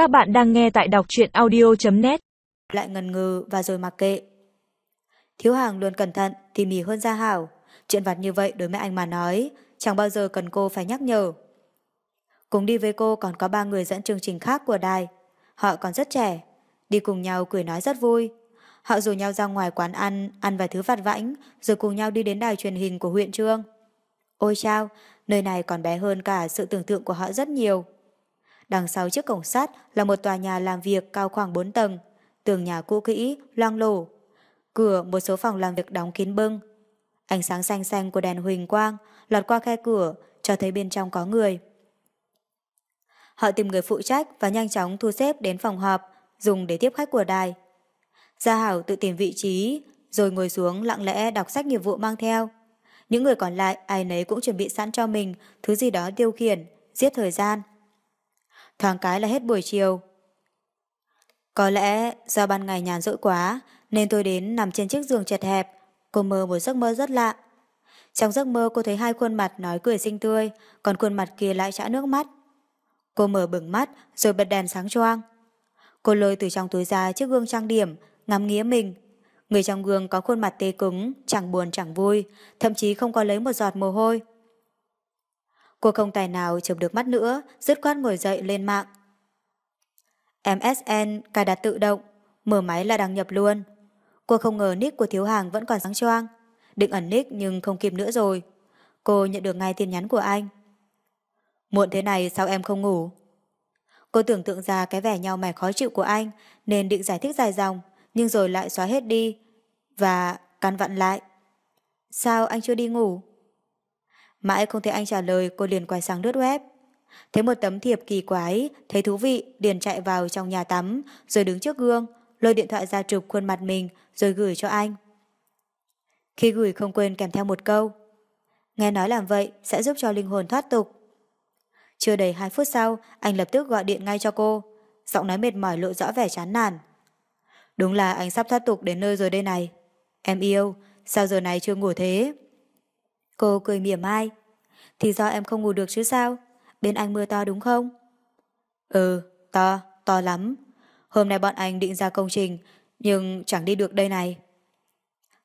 Các bạn đang nghe tại đọc truyện audio.net Lại ngần ngừ và rồi mặc kệ. Thiếu hàng luôn cẩn thận, tỉ mỉ hơn Gia Hảo. Chuyện vặt như vậy đối với anh mà nói, chẳng bao giờ cần cô phải nhắc nhở. Cùng đi với cô còn có ba người dẫn chương trình khác của đài. Họ còn rất trẻ, đi cùng nhau cười nói rất vui. Họ rủ nhau ra ngoài quán ăn, ăn vài thứ vặt vãnh, rồi cùng nhau đi đến đài truyền hình của huyện Trương. Ôi chao, nơi này còn bé hơn cả sự tưởng tượng của họ rất nhiều. Đằng sau chiếc cổng sắt là một tòa nhà làm việc cao khoảng 4 tầng, tường nhà cũ kỹ, loang lổ. Cửa một số phòng làm việc đóng kín bưng. Ánh sáng xanh xanh của đèn huỳnh quang lọt qua khe cửa cho thấy bên trong có người. Họ tìm người phụ trách và nhanh chóng thu xếp đến phòng họp dùng để tiếp khách của đài. Gia Hảo tự tìm vị trí rồi ngồi xuống lặng lẽ đọc sách nghiệp vụ mang theo. Những người còn lại ai nấy cũng chuẩn bị sẵn cho mình thứ gì đó tiêu khiển, giết thời gian. Thoáng cái là hết buổi chiều. Có lẽ do ban ngày nhàn rỗi quá nên tôi đến nằm trên chiếc giường chật hẹp. Cô mơ một giấc mơ rất lạ. Trong giấc mơ cô thấy hai khuôn mặt nói cười xinh tươi, còn khuôn mặt kia lại trã nước mắt. Cô mở bừng mắt rồi bật đèn sáng choang. Cô lôi từ trong túi ra chiếc gương trang điểm, ngắm nghía mình. Người trong gương có khuôn mặt tê cứng, chẳng buồn chẳng vui, thậm chí không có lấy một giọt mồ hôi. Cô không tài nào chụp được mắt nữa, dứt khoát ngồi dậy lên mạng. MSN cài đặt tự động, mở máy là đăng nhập luôn. Cô không ngờ nick của thiếu hàng vẫn còn sáng choang. Định ẩn nick nhưng không kịp nữa rồi. Cô nhận được ngay tin nhắn của anh. Muộn thế này sao em không ngủ? Cô tưởng tượng ra cái vẻ nhau mày khó chịu của anh nên định giải thích dài dòng nhưng rồi lại xóa hết đi và căn vặn lại. Sao anh chưa đi ngủ? Mãi không thấy anh trả lời cô liền quay sang lướt web. Thấy một tấm thiệp kỳ quái, thấy thú vị, liền chạy vào trong nhà tắm, rồi đứng trước gương, lôi điện thoại ra chụp khuôn mặt mình, rồi gửi cho anh. Khi gửi không quên kèm theo một câu. Nghe nói làm vậy sẽ giúp cho linh hồn thoát tục. Chưa đầy 2 phút sau, anh lập tức gọi điện ngay cho cô. Giọng nói mệt mỏi lộ rõ vẻ chán nản. Đúng là anh sắp thoát tục đến nơi rồi đây này. Em yêu, sao giờ này chưa ngủ thế? Cô cười mỉa mai. Thì do em không ngủ được chứ sao? Bên anh mưa to đúng không? Ừ, to, to lắm. Hôm nay bọn anh định ra công trình, nhưng chẳng đi được đây này.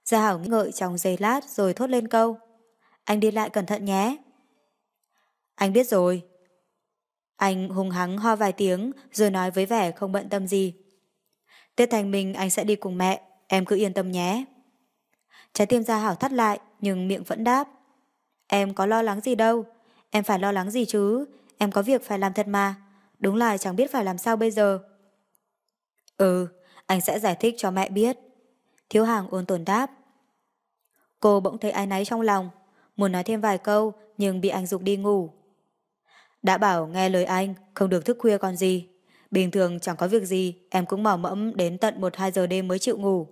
Gia Hảo nghĩ ngợi trong giây lát rồi thốt lên câu. Anh đi lại cẩn thận nhé. Anh biết rồi. Anh hùng hắng ho vài tiếng rồi nói với vẻ không bận tâm gì. Tết thành mình anh sẽ đi cùng mẹ, em cứ yên tâm nhé. Trái tim Gia Hảo thắt lại nhưng miệng vẫn đáp. Em có lo lắng gì đâu, em phải lo lắng gì chứ, em có việc phải làm thật mà, đúng là chẳng biết phải làm sao bây giờ. Ừ, anh sẽ giải thích cho mẹ biết. Thiếu hàng ôn tồn đáp. Cô bỗng thấy ai náy trong lòng, muốn nói thêm vài câu nhưng bị anh dục đi ngủ. Đã bảo nghe lời anh, không được thức khuya còn gì. Bình thường chẳng có việc gì, em cũng mỏ mẫm đến tận 1-2 giờ đêm mới chịu ngủ.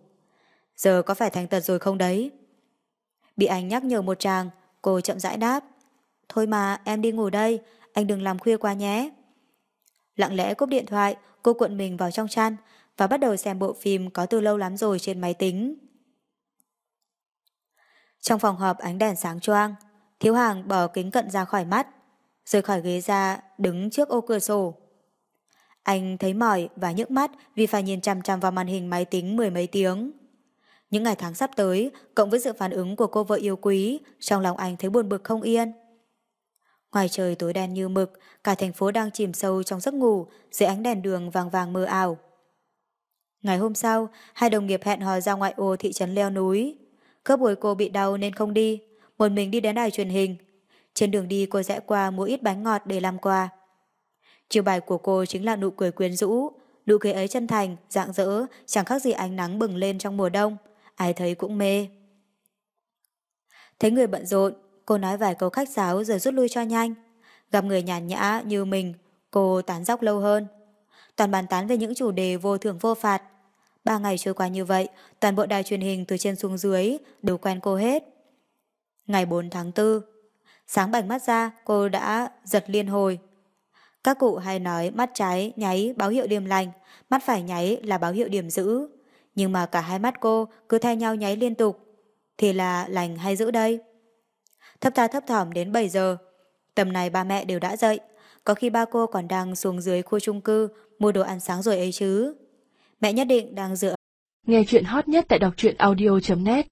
Giờ có phải thành tật rồi không đấy? Bị anh nhắc nhở một tràng, cô chậm rãi đáp. Thôi mà, em đi ngủ đây, anh đừng làm khuya quá nhé. Lặng lẽ cúp điện thoại, cô cuộn mình vào trong chăn và bắt đầu xem bộ phim có từ lâu lắm rồi trên máy tính. Trong phòng họp ánh đèn sáng choang, thiếu hàng bỏ kính cận ra khỏi mắt, rời khỏi ghế ra, đứng trước ô cửa sổ. Anh thấy mỏi và nhức mắt vì phải nhìn chằm chằm vào màn hình máy tính mười mấy tiếng. Những ngày tháng sắp tới, cộng với sự phản ứng của cô vợ yêu quý, trong lòng anh thấy buồn bực không yên. Ngoài trời tối đen như mực, cả thành phố đang chìm sâu trong giấc ngủ dưới ánh đèn đường vàng vàng mờ ảo. Ngày hôm sau, hai đồng nghiệp hẹn hò ra ngoại ô thị trấn leo núi. Khớp buổi cô bị đau nên không đi, một mình đi đến đài truyền hình. Trên đường đi cô rẽ qua mua ít bánh ngọt để làm quà. Chiều bài của cô chính là nụ cười quyến rũ, nụ cười ấy chân thành, dạng dỡ, chẳng khác gì ánh nắng bừng lên trong mùa đông, ai thấy cũng mê. Thấy người bận rộn, cô nói vài câu khách sáo rồi rút lui cho nhanh. Gặp người nhàn nhã như mình, cô tán dóc lâu hơn. Toàn bàn tán về những chủ đề vô thưởng vô phạt. Ba ngày trôi qua như vậy, toàn bộ đài truyền hình từ trên xuống dưới đều quen cô hết. Ngày 4 tháng 4, sáng bảnh mắt ra cô đã giật liên hồi. Các cụ hay nói mắt trái nháy báo hiệu điềm lành, mắt phải nháy là báo hiệu điểm dữ. Nhưng mà cả hai mắt cô cứ thay nhau nháy liên tục. Thì là lành hay dữ đây? Thấp ta thấp thỏm đến 7 giờ. Tầm này ba mẹ đều đã dậy. Có khi ba cô còn đang xuống dưới khu chung cư mua đồ ăn sáng rồi ấy chứ. Mẹ nhất định đang dựa Nghe chuyện hot nhất tại đọc truyện audio.net